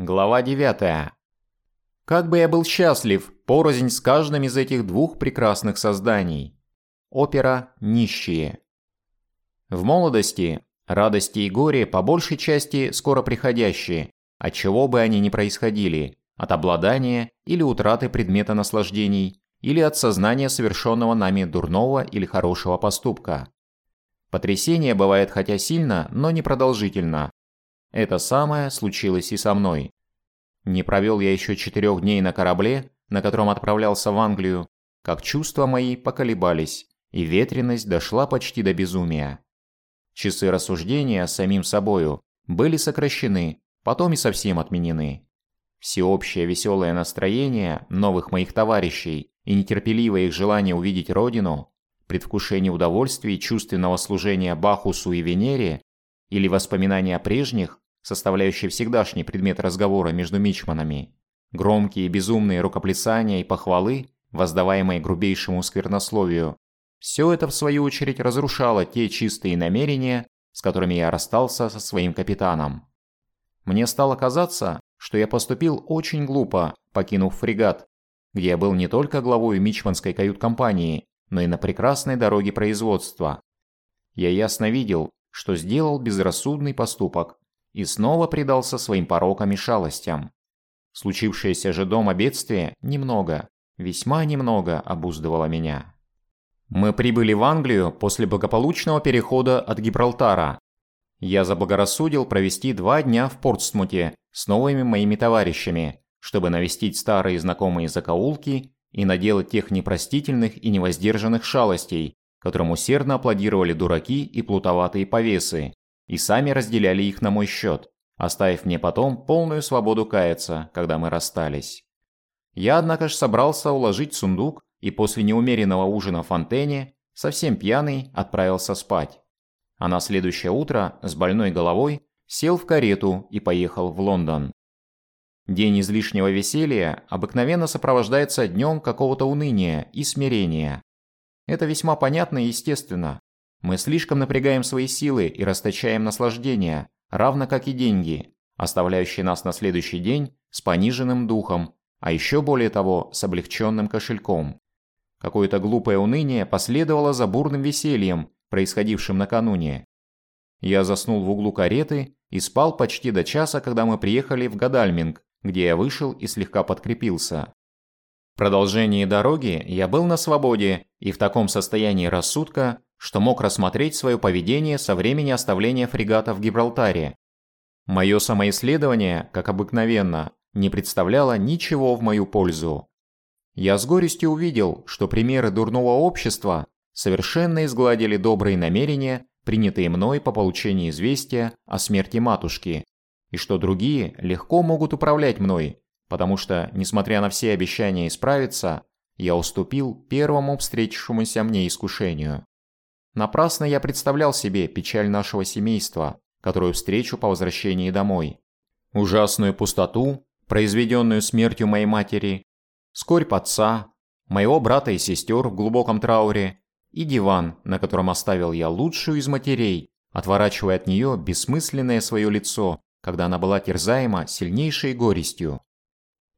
Глава 9. Как бы я был счастлив, порознь с каждым из этих двух прекрасных созданий. Опера «Нищие». В молодости радости и горе по большей части скоро приходящие, от чего бы они ни происходили, от обладания или утраты предмета наслаждений, или от сознания совершенного нами дурного или хорошего поступка. Потрясение бывает хотя сильно, но не продолжительно, это самое случилось и со мной. Не провел я еще четырех дней на корабле, на котором отправлялся в Англию, как чувства мои поколебались, и ветренность дошла почти до безумия. Часы рассуждения самим собою были сокращены, потом и совсем отменены. Всеобщее веселое настроение новых моих товарищей и нетерпеливое их желание увидеть родину, предвкушение удовольствий чувственного служения Бахусу и Венере или воспоминания о прежних, составляющие всегдашний предмет разговора между мичманами, громкие безумные рукоплясания и похвалы, воздаваемые грубейшему сквернословию, все это в свою очередь разрушало те чистые намерения, с которыми я расстался со своим капитаном. Мне стало казаться, что я поступил очень глупо, покинув фрегат, где я был не только главой мичманской кают-компании, но и на прекрасной дороге производства. Я ясно видел, что сделал безрассудный поступок и снова предался своим порокам и шалостям. Случившееся же дома бедствие немного, весьма немного обуздывало меня. Мы прибыли в Англию после благополучного перехода от Гибралтара. Я заблагорассудил провести два дня в Портсмуте с новыми моими товарищами, чтобы навестить старые знакомые закоулки и наделать тех непростительных и невоздержанных шалостей, которым усердно аплодировали дураки и плутоватые повесы, и сами разделяли их на мой счет, оставив мне потом полную свободу каяться, когда мы расстались. Я, однако же, собрался уложить сундук и после неумеренного ужина в фонтене, совсем пьяный, отправился спать. А на следующее утро, с больной головой, сел в карету и поехал в Лондон. День излишнего веселья обыкновенно сопровождается днем какого-то уныния и смирения, это весьма понятно и естественно. Мы слишком напрягаем свои силы и расточаем наслаждения, равно как и деньги, оставляющие нас на следующий день с пониженным духом, а еще более того, с облегченным кошельком. Какое-то глупое уныние последовало за бурным весельем, происходившим накануне. Я заснул в углу кареты и спал почти до часа, когда мы приехали в Гадальминг, где я вышел и слегка подкрепился продолжении дороги я был на свободе и в таком состоянии рассудка, что мог рассмотреть свое поведение со времени оставления фрегата в Гибралтаре. Мое самоисследование, как обыкновенно, не представляло ничего в мою пользу. Я с горестью увидел, что примеры дурного общества совершенно изгладили добрые намерения, принятые мной по получении известия о смерти матушки, и что другие легко могут управлять мной, потому что, несмотря на все обещания исправиться, я уступил первому встретившемуся мне искушению. Напрасно я представлял себе печаль нашего семейства, которую встречу по возвращении домой. Ужасную пустоту, произведенную смертью моей матери, скорбь отца, моего брата и сестер в глубоком трауре и диван, на котором оставил я лучшую из матерей, отворачивая от нее бессмысленное свое лицо, когда она была терзаема сильнейшей горестью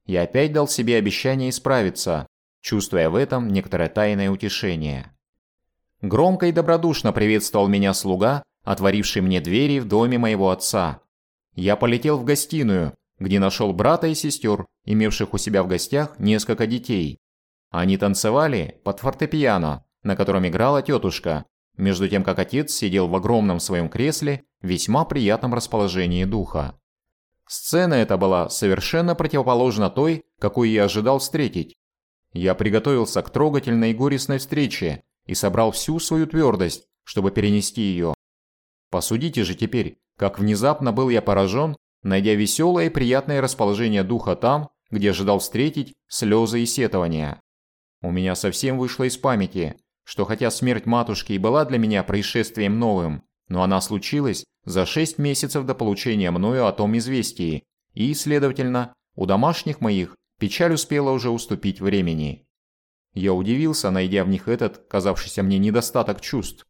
я опять дал себе обещание исправиться, чувствуя в этом некоторое тайное утешение. Громко и добродушно приветствовал меня слуга, отворивший мне двери в доме моего отца. Я полетел в гостиную, где нашел брата и сестер, имевших у себя в гостях несколько детей. Они танцевали под фортепиано, на котором играла тетушка, между тем как отец сидел в огромном своем кресле в весьма приятном расположении духа. Сцена эта была совершенно противоположна той, какую я ожидал встретить. Я приготовился к трогательной и горестной встрече и собрал всю свою твердость, чтобы перенести ее. Посудите же теперь, как внезапно был я поражен, найдя веселое и приятное расположение духа там, где ожидал встретить слезы и сетования. У меня совсем вышло из памяти, что хотя смерть матушки и была для меня происшествием новым, но она случилась за 6 месяцев до получения мною о том известии, и, следовательно, у домашних моих печаль успела уже уступить времени. Я удивился, найдя в них этот, казавшийся мне недостаток чувств.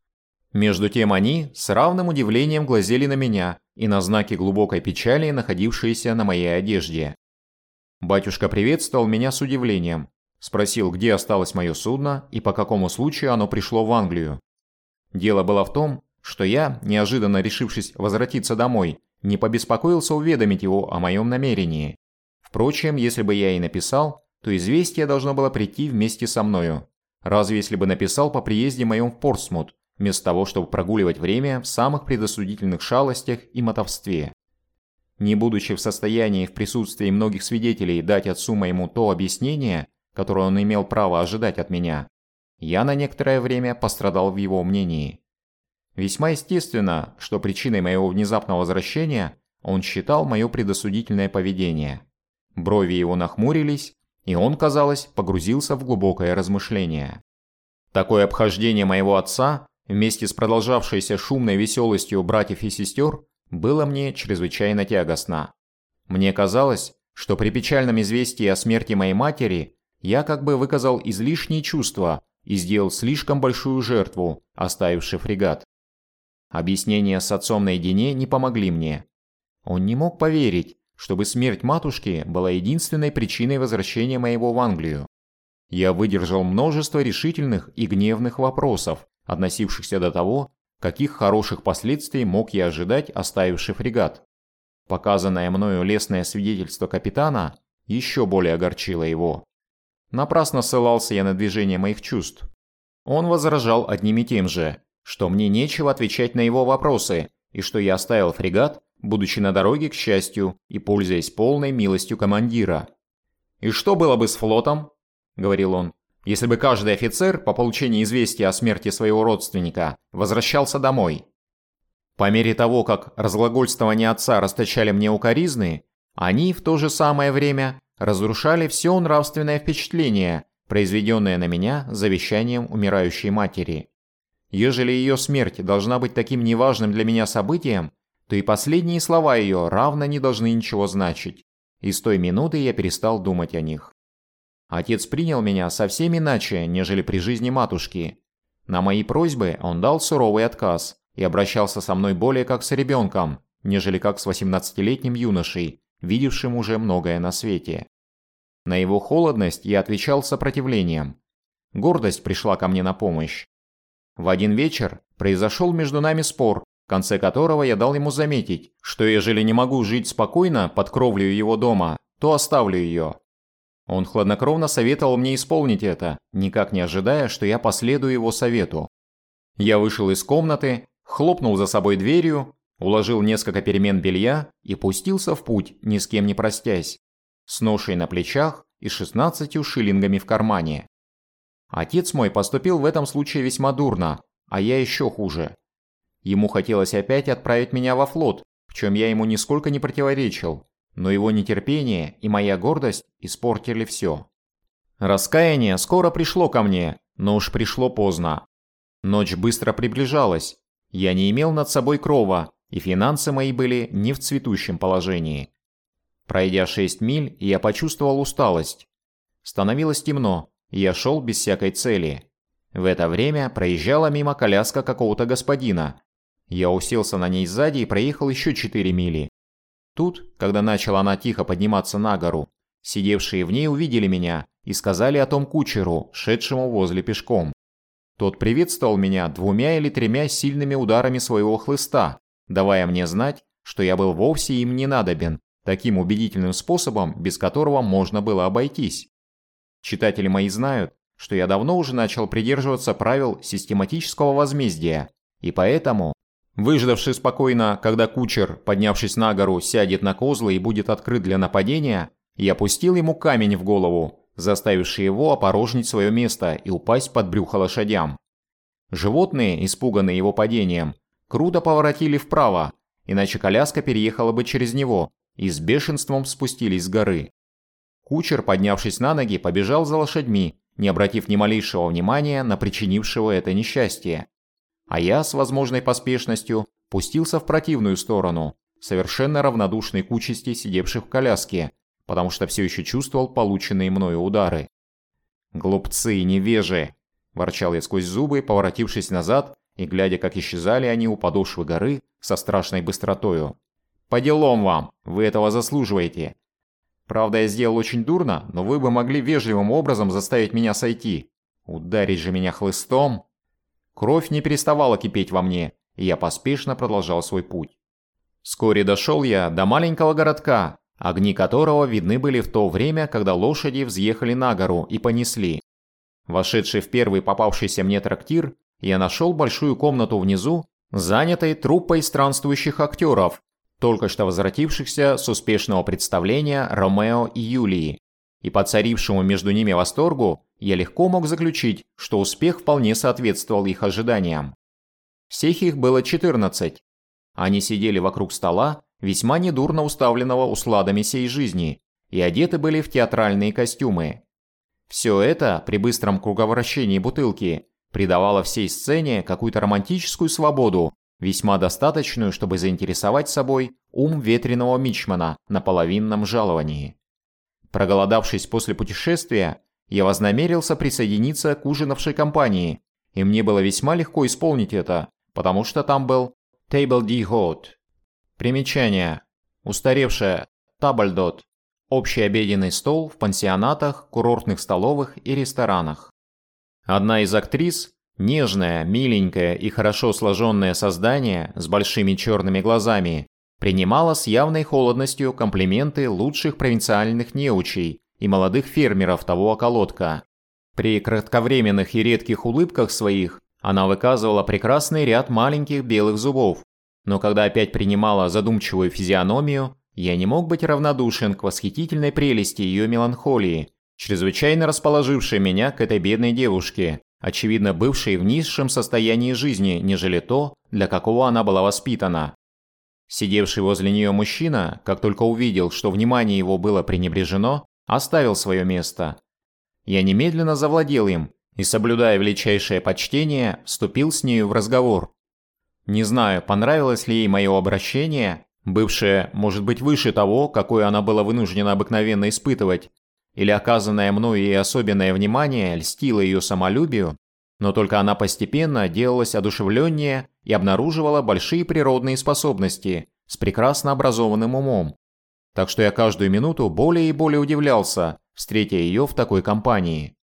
Между тем они с равным удивлением глазели на меня и на знаки глубокой печали, находившиеся на моей одежде. Батюшка приветствовал меня с удивлением, спросил, где осталось мое судно и по какому случаю оно пришло в Англию. Дело было в том, что я, неожиданно решившись возвратиться домой, не побеспокоился уведомить его о моем намерении. Впрочем, если бы я и написал, то известие должно было прийти вместе со мною. Разве если бы написал по приезде моем в Портсмут, вместо того, чтобы прогуливать время в самых предосудительных шалостях и мотовстве. Не будучи в состоянии в присутствии многих свидетелей дать отцу моему то объяснение, которое он имел право ожидать от меня, я на некоторое время пострадал в его мнении. Весьма естественно, что причиной моего внезапного возвращения он считал мое предосудительное поведение. Брови его нахмурились, и он, казалось, погрузился в глубокое размышление. Такое обхождение моего отца вместе с продолжавшейся шумной веселостью братьев и сестер, было мне чрезвычайно тягостно. Мне казалось, что при печальном известии о смерти моей матери я как бы выказал излишние чувства и сделал слишком большую жертву, оставивший фрегат. Объяснения с отцом наедине не помогли мне. Он не мог поверить, чтобы смерть матушки была единственной причиной возвращения моего в Англию. Я выдержал множество решительных и гневных вопросов, относившихся до того, каких хороших последствий мог я ожидать, оставивший фрегат. Показанное мною лестное свидетельство капитана еще более огорчило его. Напрасно ссылался я на движение моих чувств. Он возражал одним и тем же, что мне нечего отвечать на его вопросы, и что я оставил фрегат, будучи на дороге к счастью и пользуясь полной милостью командира. «И что было бы с флотом?» – говорил он если бы каждый офицер по получении известия о смерти своего родственника возвращался домой. По мере того, как разглагольствования отца расточали мне укоризны, они в то же самое время разрушали все нравственное впечатление, произведенное на меня завещанием умирающей матери. Ежели ее смерть должна быть таким неважным для меня событием, то и последние слова ее равно не должны ничего значить. И с той минуты я перестал думать о них. Отец принял меня совсем иначе, нежели при жизни матушки. На мои просьбы он дал суровый отказ и обращался со мной более как с ребенком, нежели как с 18-летним юношей, видевшим уже многое на свете. На его холодность я отвечал сопротивлением. Гордость пришла ко мне на помощь. В один вечер произошел между нами спор, в конце которого я дал ему заметить, что ежели не могу жить спокойно под кровлю его дома, то оставлю ее. Он хладнокровно советовал мне исполнить это, никак не ожидая, что я последую его совету. Я вышел из комнаты, хлопнул за собой дверью, уложил несколько перемен белья и пустился в путь, ни с кем не простясь, с ношей на плечах и шестнадцатью шиллингами в кармане. Отец мой поступил в этом случае весьма дурно, а я еще хуже. Ему хотелось опять отправить меня во флот, в чем я ему нисколько не противоречил, но его нетерпение и моя гордость испортили все. Раскаяние скоро пришло ко мне, но уж пришло поздно. Ночь быстро приближалась. Я не имел над собой крова, и финансы мои были не в цветущем положении. Пройдя 6 миль, я почувствовал усталость. Становилось темно, я шел без всякой цели. В это время проезжала мимо коляска какого-то господина. Я уселся на ней сзади и проехал еще 4 мили. Тут, когда начала она тихо подниматься на гору, сидевшие в ней увидели меня и сказали о том кучеру, шедшему возле пешком. Тот приветствовал меня двумя или тремя сильными ударами своего хлыста, давая мне знать, что я был вовсе им не надобен, таким убедительным способом, без которого можно было обойтись. Читатели мои знают, что я давно уже начал придерживаться правил систематического возмездия, и поэтому Выждавши спокойно, когда кучер, поднявшись на гору, сядет на козлы и будет открыт для нападения, я пустил ему камень в голову, заставивший его опорожнить свое место и упасть под брюхо лошадям. Животные, испуганные его падением, круто поворотили вправо, иначе коляска переехала бы через него, и с бешенством спустились с горы. Кучер, поднявшись на ноги, побежал за лошадьми, не обратив ни малейшего внимания на причинившего это несчастье а я с возможной поспешностью пустился в противную сторону, совершенно равнодушный к участи сидевших в коляске, потому что все еще чувствовал полученные мною удары. «Глупцы, невежи!» – ворчал я сквозь зубы, поворотившись назад и глядя, как исчезали они у подошвы горы со страшной быстротою. «По делам вам! Вы этого заслуживаете!» Правда, я сделал очень дурно, но вы бы могли вежливым образом заставить меня сойти. Ударить же меня хлыстом? Кровь не переставала кипеть во мне, и я поспешно продолжал свой путь. Вскоре дошел я до маленького городка, огни которого видны были в то время, когда лошади взъехали на гору и понесли. Вошедший в первый попавшийся мне трактир, я нашел большую комнату внизу, занятой труппой странствующих актеров, только что возвратившихся с успешного представления Ромео и Юлии. И по царившему между ними восторгу, я легко мог заключить, что успех вполне соответствовал их ожиданиям. Всех их было 14. Они сидели вокруг стола, весьма недурно уставленного усладами сей жизни, и одеты были в театральные костюмы. Все это при быстром круговращении бутылки придавало всей сцене какую-то романтическую свободу, весьма достаточную, чтобы заинтересовать собой ум ветреного мичмана на половинном жаловании. Проголодавшись после путешествия, я вознамерился присоединиться к ужинавшей компании, и мне было весьма легко исполнить это, потому что там был Table D Hot. Примечание. Устаревшая Табальдот. Общий обеденный стол в пансионатах, курортных столовых и ресторанах. Одна из актрис, нежное, миленькое и хорошо сложенное создание с большими черными глазами, принимала с явной холодностью комплименты лучших провинциальных неучей и молодых фермеров того околотка. При кратковременных и редких улыбках своих она выказывала прекрасный ряд маленьких белых зубов, но когда опять принимала задумчивую физиономию, я не мог быть равнодушен к восхитительной прелести ее меланхолии, чрезвычайно расположившей меня к этой бедной девушке, очевидно бывшей в низшем состоянии жизни, нежели то, для какого она была воспитана. Сидевший возле нее мужчина, как только увидел, что внимание его было пренебрежено, оставил свое место. Я немедленно завладел им и, соблюдая величайшее почтение, вступил с нею в разговор. Не знаю, понравилось ли ей мое обращение, бывшее, может быть, выше того, какое она была вынуждена обыкновенно испытывать, или оказанное мною ей особенное внимание льстило ее самолюбию, но только она постепенно делалась одушевленнее и обнаруживала большие природные способности с прекрасно образованным умом. Так что я каждую минуту более и более удивлялся, встретя ее в такой компании.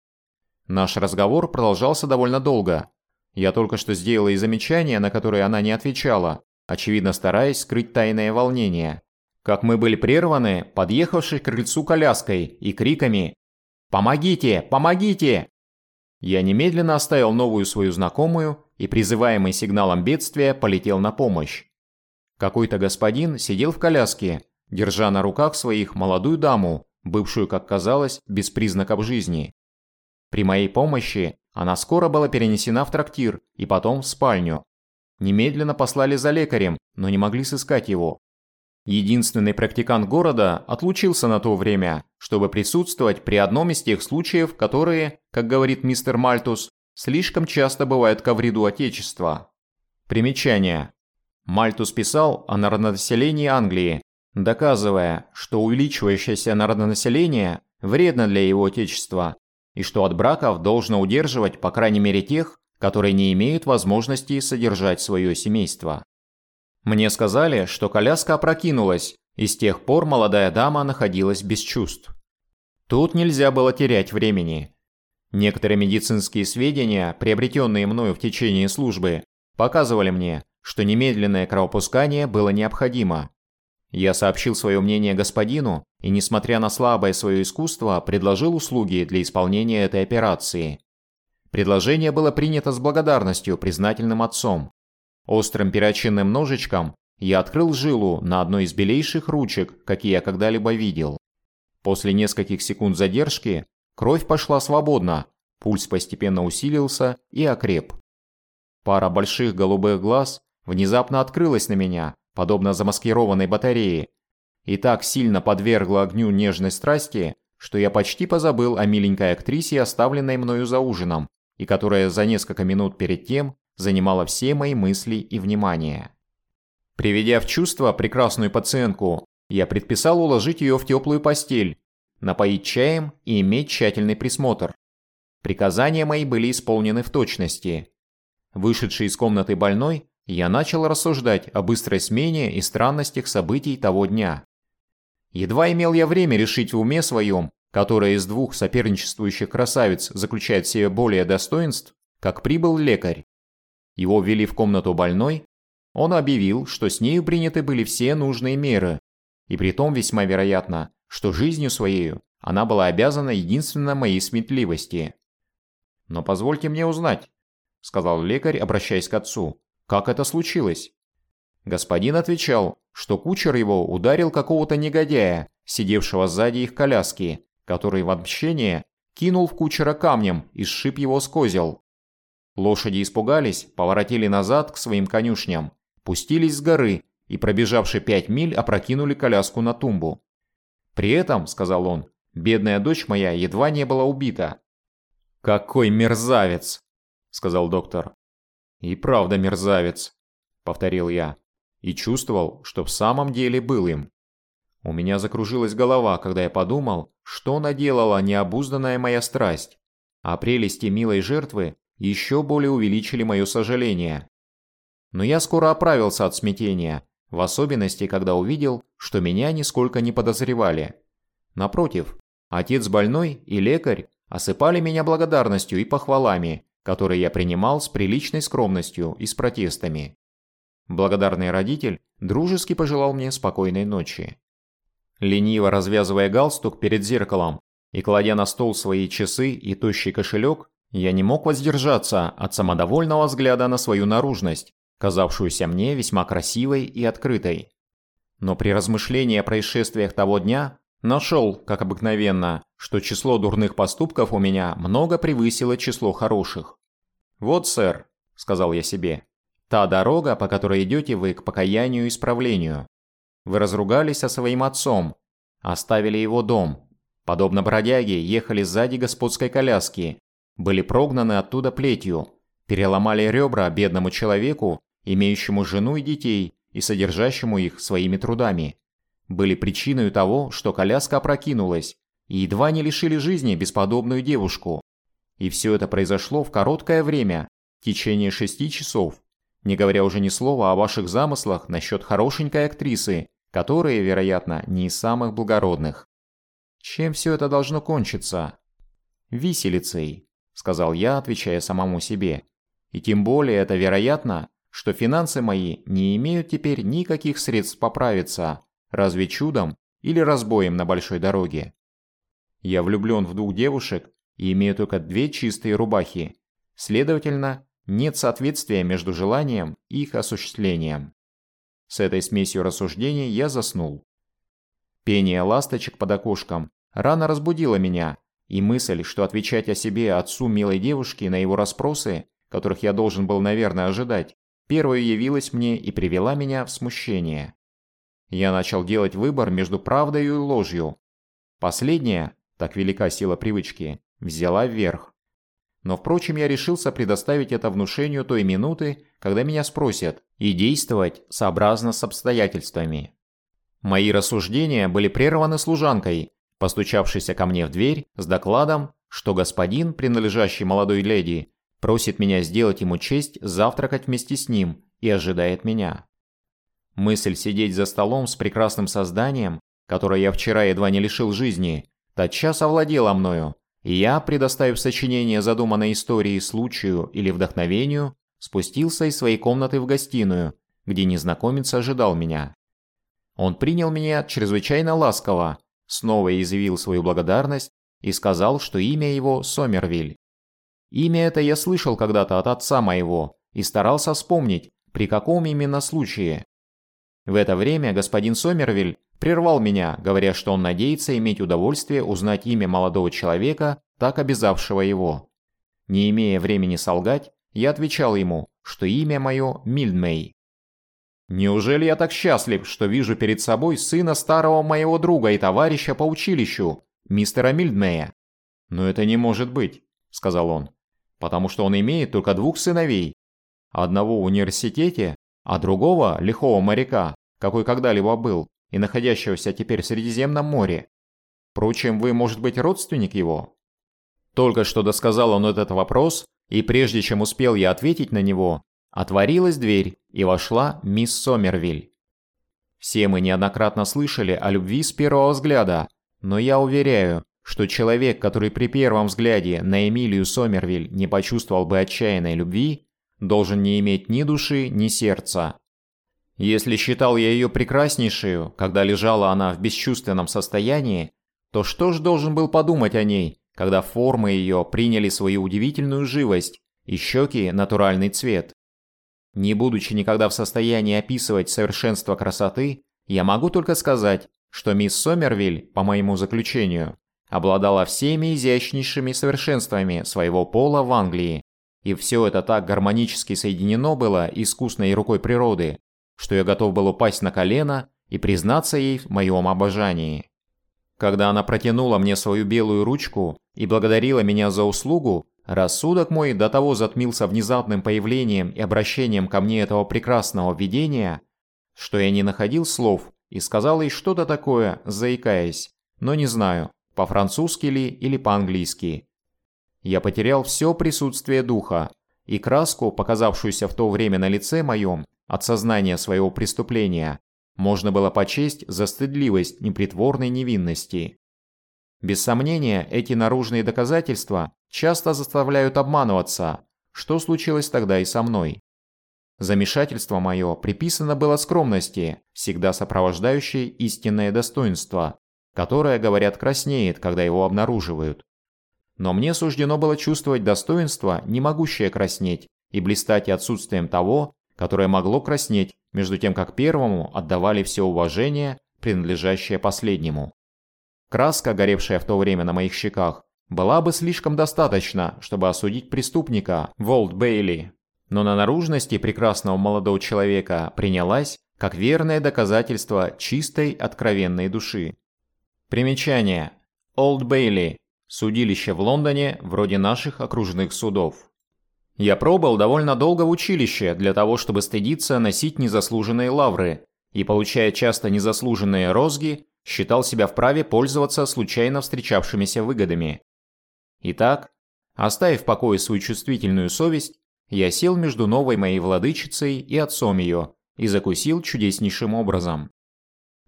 Наш разговор продолжался довольно долго. Я только что сделал ей замечание, на которое она не отвечала, очевидно стараясь скрыть тайное волнение. Как мы были прерваны, подъехавшей к крыльцу коляской и криками «Помогите! Помогите!» Я немедленно оставил новую свою знакомую и, призываемый сигналом бедствия, полетел на помощь. Какой-то господин сидел в коляске, держа на руках своих молодую даму, бывшую, как казалось, без признаков жизни. При моей помощи она скоро была перенесена в трактир и потом в спальню. Немедленно послали за лекарем, но не могли сыскать его. Единственный практикант города отлучился на то время, чтобы присутствовать при одном из тех случаев, которые, как говорит мистер Мальтус, слишком часто бывают ко вреду Отечества. Примечание. Мальтус писал о народонаселении Англии, доказывая, что увеличивающееся народонаселение вредно для его Отечества и что от браков должно удерживать по крайней мере тех, которые не имеют возможности содержать свое семейство. Мне сказали, что коляска опрокинулась, и с тех пор молодая дама находилась без чувств. Тут нельзя было терять времени. Некоторые медицинские сведения, приобретенные мною в течение службы, показывали мне, что немедленное кровопускание было необходимо. Я сообщил свое мнение господину и, несмотря на слабое свое искусство, предложил услуги для исполнения этой операции. Предложение было принято с благодарностью признательным отцом. Острым перочинным ножичком я открыл жилу на одной из белейших ручек, какие я когда-либо видел. После нескольких секунд задержки кровь пошла свободно, пульс постепенно усилился и окреп. Пара больших голубых глаз внезапно открылась на меня, подобно замаскированной батарее, и так сильно подвергла огню нежной страсти, что я почти позабыл о миленькой актрисе, оставленной мною за ужином, и которая за несколько минут перед тем занимала все мои мысли и внимание. Приведя в чувство прекрасную пациентку, я предписал уложить ее в теплую постель, напоить чаем и иметь тщательный присмотр. Приказания мои были исполнены в точности. Вышедший из комнаты больной, я начал рассуждать о быстрой смене и странностях событий того дня. Едва имел я время решить в уме своем, которая из двух соперничествующих красавиц заключает в себе более достоинств, как прибыл лекарь. Его ввели в комнату больной, он объявил, что с нею приняты были все нужные меры, и при том весьма вероятно, что жизнью своей она была обязана единственно моей сметливости. «Но позвольте мне узнать», — сказал лекарь, обращаясь к отцу, — «как это случилось?» Господин отвечал, что кучер его ударил какого-то негодяя, сидевшего сзади их коляски, который в отмщение кинул в кучера камнем и сшиб его с козел. Лошади испугались, поворотили назад к своим конюшням, пустились с горы и, пробежавши пять миль, опрокинули коляску на тумбу. При этом, сказал он, бедная дочь моя едва не была убита. «Какой мерзавец!» – сказал доктор. «И правда мерзавец», – повторил я, и чувствовал, что в самом деле был им. У меня закружилась голова, когда я подумал, что наделала необузданная моя страсть, а прелести милой жертвы еще более увеличили мое сожаление. Но я скоро оправился от смятения, в особенности, когда увидел, что меня нисколько не подозревали. Напротив, отец больной и лекарь осыпали меня благодарностью и похвалами, которые я принимал с приличной скромностью и с протестами. Благодарный родитель дружески пожелал мне спокойной ночи. Лениво развязывая галстук перед зеркалом и кладя на стол свои часы и тощий кошелек, я не мог воздержаться от самодовольного взгляда на свою наружность, казавшуюся мне весьма красивой и открытой. Но при размышлении о происшествиях того дня нашел, как обыкновенно, что число дурных поступков у меня много превысило число хороших. «Вот, сэр», — сказал я себе, — «та дорога, по которой идете вы к покаянию и исправлению. Вы разругались со своим отцом, оставили его дом, подобно бродяге ехали сзади господской коляски, были прогнаны оттуда плетью, переломали ребра бедному человеку, имеющему жену и детей и содержащему их своими трудами. Были причиной того, что коляска опрокинулась, и едва не лишили жизни бесподобную девушку. И все это произошло в короткое время, в течение шести часов, не говоря уже ни слова о ваших замыслах насчет хорошенькой актрисы, которые, вероятно, не из самых благородных. Чем все это должно кончиться? Виселицей, сказал я, отвечая самому себе. И тем более это вероятно, что финансы мои не имеют теперь никаких средств поправиться, разве чудом или разбоем на большой дороге. Я влюблен в двух девушек и имею только две чистые рубахи. Следовательно, нет соответствия между желанием и их осуществлением. С этой смесью рассуждений я заснул. Пение ласточек под окошком рано разбудило меня, и мысль, что отвечать о себе отцу милой девушки на его расспросы, которых я должен был, наверное, ожидать, первой явилась мне и привела меня в смущение. Я начал делать выбор между правдой и ложью. Последняя, так велика сила привычки, взяла вверх. Но, впрочем, я решился предоставить это внушению той минуты, когда меня спросят, и действовать сообразно с обстоятельствами. Мои рассуждения были прерваны служанкой, постучавшейся ко мне в дверь с докладом, что господин, принадлежащий молодой леди, просит меня сделать ему честь завтракать вместе с ним и ожидает меня. Мысль сидеть за столом с прекрасным созданием, которое я вчера едва не лишил жизни, тотчас овладела мною, и я, предоставив сочинение задуманной истории случаю или вдохновению, спустился из своей комнаты в гостиную, где незнакомец ожидал меня. Он принял меня чрезвычайно ласково, снова изъявил свою благодарность и сказал, что имя его Сомервиль. Имя это я слышал когда-то от отца моего и старался вспомнить, при каком именно случае. В это время господин Сомервиль прервал меня, говоря, что он надеется иметь удовольствие узнать имя молодого человека, так обязавшего его. Не имея времени солгать, я отвечал ему, что имя мое Мильдмей. «Неужели я так счастлив, что вижу перед собой сына старого моего друга и товарища по училищу, мистера Мильдмея?» «Но это не может быть», — сказал он, «потому что он имеет только двух сыновей, одного в университете, а другого лихого моряка, какой когда-либо был, и находящегося теперь в Средиземном море. Впрочем, вы, может быть, родственник его?» Только что досказал он этот вопрос, и прежде чем успел я ответить на него, отворилась дверь и вошла мисс Сомервиль. Все мы неоднократно слышали о любви с первого взгляда, но я уверяю, что человек, который при первом взгляде на Эмилию Сомервиль не почувствовал бы отчаянной любви, должен не иметь ни души, ни сердца. Если считал я ее прекраснейшую, когда лежала она в бесчувственном состоянии, то что ж должен был подумать о ней, когда формы ее приняли свою удивительную живость и щеки натуральный цвет? Не будучи никогда в состоянии описывать совершенство красоты, я могу только сказать, что мисс Сомервиль, по моему заключению, обладала всеми изящнейшими совершенствами своего пола в Англии, и все это так гармонически соединено было искусной рукой природы, что я готов был упасть на колено и признаться ей в моем обожании. Когда она протянула мне свою белую ручку и благодарила меня за услугу, рассудок мой до того затмился внезапным появлением и обращением ко мне этого прекрасного видения, что я не находил слов и сказал ей что-то такое, заикаясь, но не знаю, по-французски ли или по-английски. Я потерял все присутствие духа, и краску, показавшуюся в то время на лице моем, от сознания своего преступления, можно было почесть за стыдливость непритворной невинности. Без сомнения, эти наружные доказательства часто заставляют обманываться, что случилось тогда и со мной. Замешательство мое приписано было скромности, всегда сопровождающей истинное достоинство, которое, говорят, краснеет, когда его обнаруживают. Но мне суждено было чувствовать достоинство, не могущее краснеть, и блистать отсутствием того, которое могло краснеть, между тем как первому отдавали все уважение, принадлежащее последнему. Краска, горевшая в то время на моих щеках, была бы слишком достаточна, чтобы осудить преступника Волт Бейли, но на наружности прекрасного молодого человека принялась как верное доказательство чистой откровенной души. Примечание. Олд Бейли. Судилище в Лондоне, вроде наших окружных судов. Я пробыл довольно долго в училище для того, чтобы стыдиться носить незаслуженные лавры, и, получая часто незаслуженные розги, считал себя вправе пользоваться случайно встречавшимися выгодами. Итак, оставив в покое свою чувствительную совесть, я сел между новой моей владычицей и отцом ее и закусил чудеснейшим образом.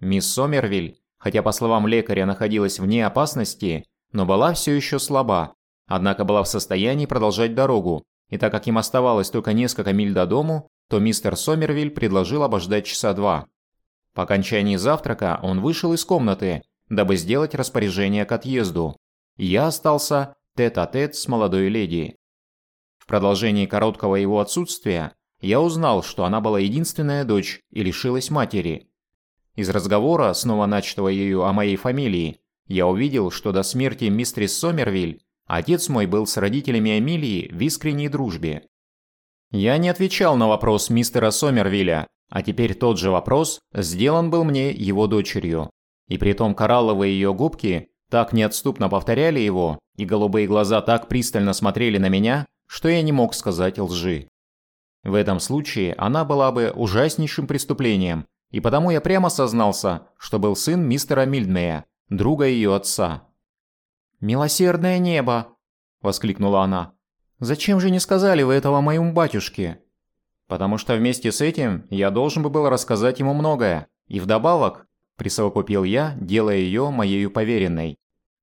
Мисс Сомервиль, хотя по словам лекаря находилась вне опасности, но была все еще слаба, однако была в состоянии продолжать дорогу, и так как им оставалось только несколько миль до дому, то мистер Сомервиль предложил обождать часа два. По окончании завтрака он вышел из комнаты, дабы сделать распоряжение к отъезду. я остался тет-а-тет -тет с молодой леди. В продолжении короткого его отсутствия я узнал, что она была единственная дочь и лишилась матери. Из разговора, снова начатого ею о моей фамилии, я увидел, что до смерти мистерис Сомервиль Отец мой был с родителями Эмилии в искренней дружбе. Я не отвечал на вопрос мистера Сомервилля, а теперь тот же вопрос сделан был мне его дочерью. И притом коралловые ее губки так неотступно повторяли его, и голубые глаза так пристально смотрели на меня, что я не мог сказать лжи. В этом случае она была бы ужаснейшим преступлением, и потому я прямо сознался, что был сын мистера Мильдмея, друга ее отца. «Милосердное небо!» – воскликнула она. «Зачем же не сказали вы этого моему батюшке?» «Потому что вместе с этим я должен бы был рассказать ему многое. И вдобавок, присовокупил я, делая ее моею поверенной.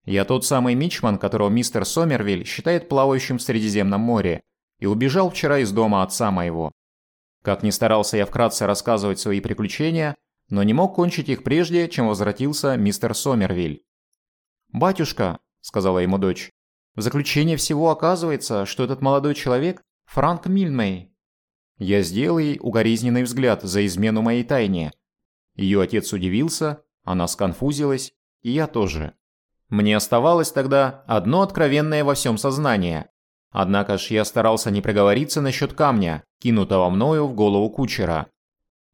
Я тот самый мичман, которого мистер Сомервиль считает плавающим в Средиземном море, и убежал вчера из дома отца моего. Как ни старался я вкратце рассказывать свои приключения, но не мог кончить их прежде, чем возвратился мистер Сомервиль. «Батюшка», сказала ему дочь. В заключение всего оказывается, что этот молодой человек – Франк Мильмей. Я сделал ей угоризненный взгляд за измену моей тайне. Ее отец удивился, она сконфузилась, и я тоже. Мне оставалось тогда одно откровенное во всем сознание. Однако ж я старался не проговориться насчет камня, кинутого мною в голову кучера.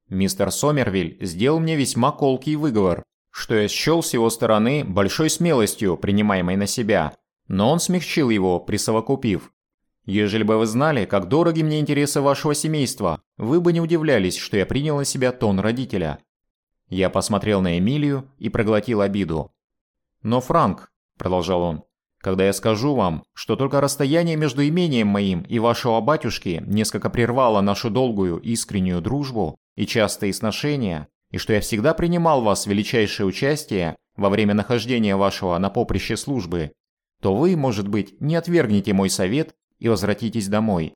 Мистер Сомервиль сделал мне весьма колкий выговор, что я счел с его стороны большой смелостью, принимаемой на себя, но он смягчил его, присовокупив. Ежели бы вы знали, как дороги мне интересы вашего семейства, вы бы не удивлялись, что я принял на себя тон родителя. Я посмотрел на Эмилию и проглотил обиду. «Но, Франк», – продолжал он, когда я скажу вам, что только расстояние между имением моим и вашего батюшки несколько прервало нашу долгую искреннюю дружбу и частые сношения, и что я всегда принимал вас величайшее участие во время нахождения вашего на поприще службы, то вы, может быть, не отвергнете мой совет и возвратитесь домой.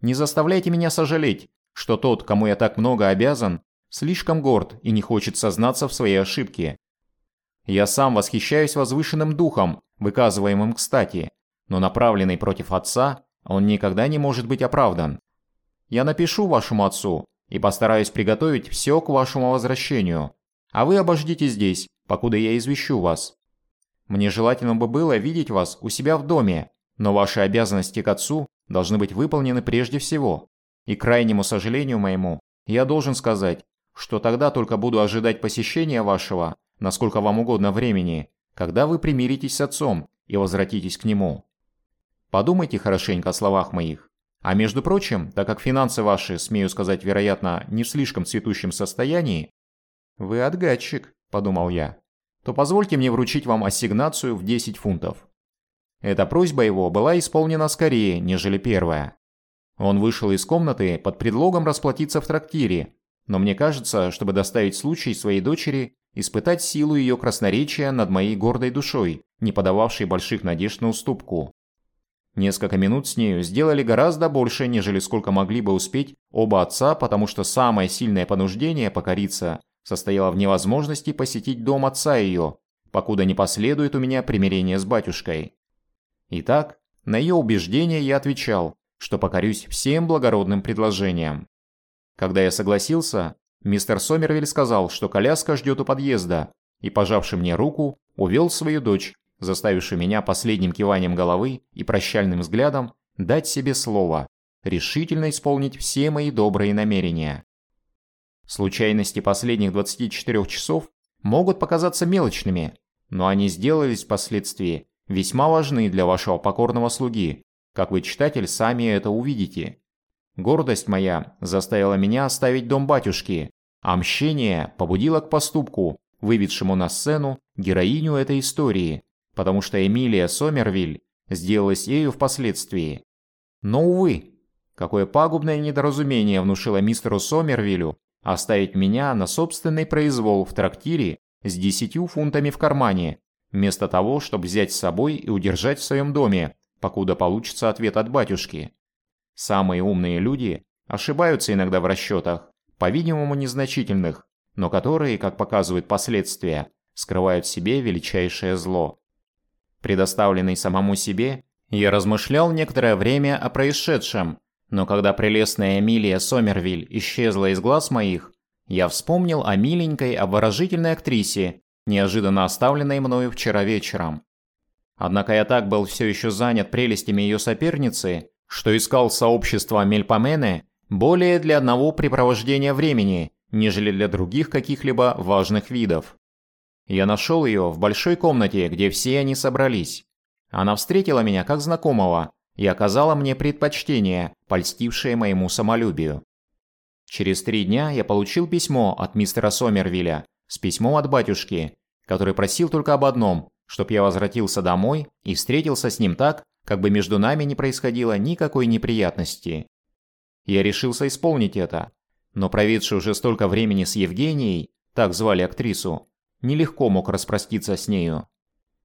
Не заставляйте меня сожалеть, что тот, кому я так много обязан, слишком горд и не хочет сознаться в своей ошибке. Я сам восхищаюсь возвышенным духом, выказываемым кстати, но направленный против отца, он никогда не может быть оправдан. Я напишу вашему отцу и постараюсь приготовить все к вашему возвращению, а вы обождите здесь, покуда я извещу вас. Мне желательно бы было видеть вас у себя в доме, но ваши обязанности к отцу должны быть выполнены прежде всего. И крайнему сожалению моему, я должен сказать, что тогда только буду ожидать посещения вашего, насколько вам угодно времени, когда вы примиритесь с отцом и возвратитесь к нему. Подумайте хорошенько о словах моих. А между прочим, так как финансы ваши, смею сказать, вероятно, не в слишком цветущем состоянии, «Вы отгадчик», – подумал я, – «то позвольте мне вручить вам ассигнацию в 10 фунтов». Эта просьба его была исполнена скорее, нежели первая. Он вышел из комнаты под предлогом расплатиться в трактире, но мне кажется, чтобы доставить случай своей дочери испытать силу ее красноречия над моей гордой душой, не подававшей больших надежд на уступку. Несколько минут с нею сделали гораздо больше, нежели сколько могли бы успеть оба отца, потому что самое сильное понуждение покориться состояло в невозможности посетить дом отца ее, покуда не последует у меня примирение с батюшкой. Итак, на ее убеждение я отвечал, что покорюсь всем благородным предложениям. Когда я согласился, мистер Сомервиль сказал, что коляска ждет у подъезда, и, пожавший мне руку, увел свою дочь, заставивший меня последним киванием головы и прощальным взглядом дать себе слово, решительно исполнить все мои добрые намерения. Случайности последних 24 часов могут показаться мелочными, но они сделались впоследствии весьма важны для вашего покорного слуги, как вы, читатель, сами это увидите. Гордость моя заставила меня оставить дом батюшки, а мщение побудило к поступку, выведшему на сцену героиню этой истории, потому что Эмилия Сомервиль сделалась ею впоследствии. Но, увы, какое пагубное недоразумение внушило мистеру Сомервилю оставить меня на собственный произвол в трактире с десятью фунтами в кармане, вместо того, чтобы взять с собой и удержать в своем доме, покуда получится ответ от батюшки. Самые умные люди ошибаются иногда в расчетах, по-видимому незначительных, но которые, как показывают последствия, скрывают в себе величайшее зло. Предоставленный самому себе, я размышлял некоторое время о происшедшем, но когда прелестная Эмилия Сомервиль исчезла из глаз моих, я вспомнил о миленькой, обворожительной актрисе, неожиданно оставленной мною вчера вечером. Однако я так был все еще занят прелестями ее соперницы, что искал сообщества Мельпомене более для одного препровождения времени, нежели для других каких-либо важных видов. Я нашел ее в большой комнате, где все они собрались. Она встретила меня как знакомого и оказала мне предпочтение, польстившее моему самолюбию. Через три дня я получил письмо от мистера Сомервилля с письмом от батюшки, который просил только об одном, чтоб я возвратился домой и встретился с ним так, как бы между нами не происходило никакой неприятности. Я решился исполнить это, но проведший уже столько времени с Евгенией, так звали актрису, нелегко мог распроститься с нею.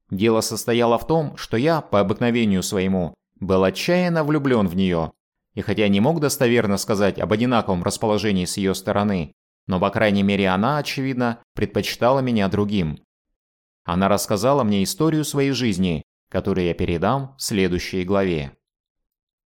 Дело состояло в том, что я, по обыкновению своему, был отчаянно влюблен в нее, и хотя не мог достоверно сказать об одинаковом расположении с ее стороны, но по крайней мере она, очевидно, предпочитала меня другим. Она рассказала мне историю своей жизни, которую я передам в следующей главе.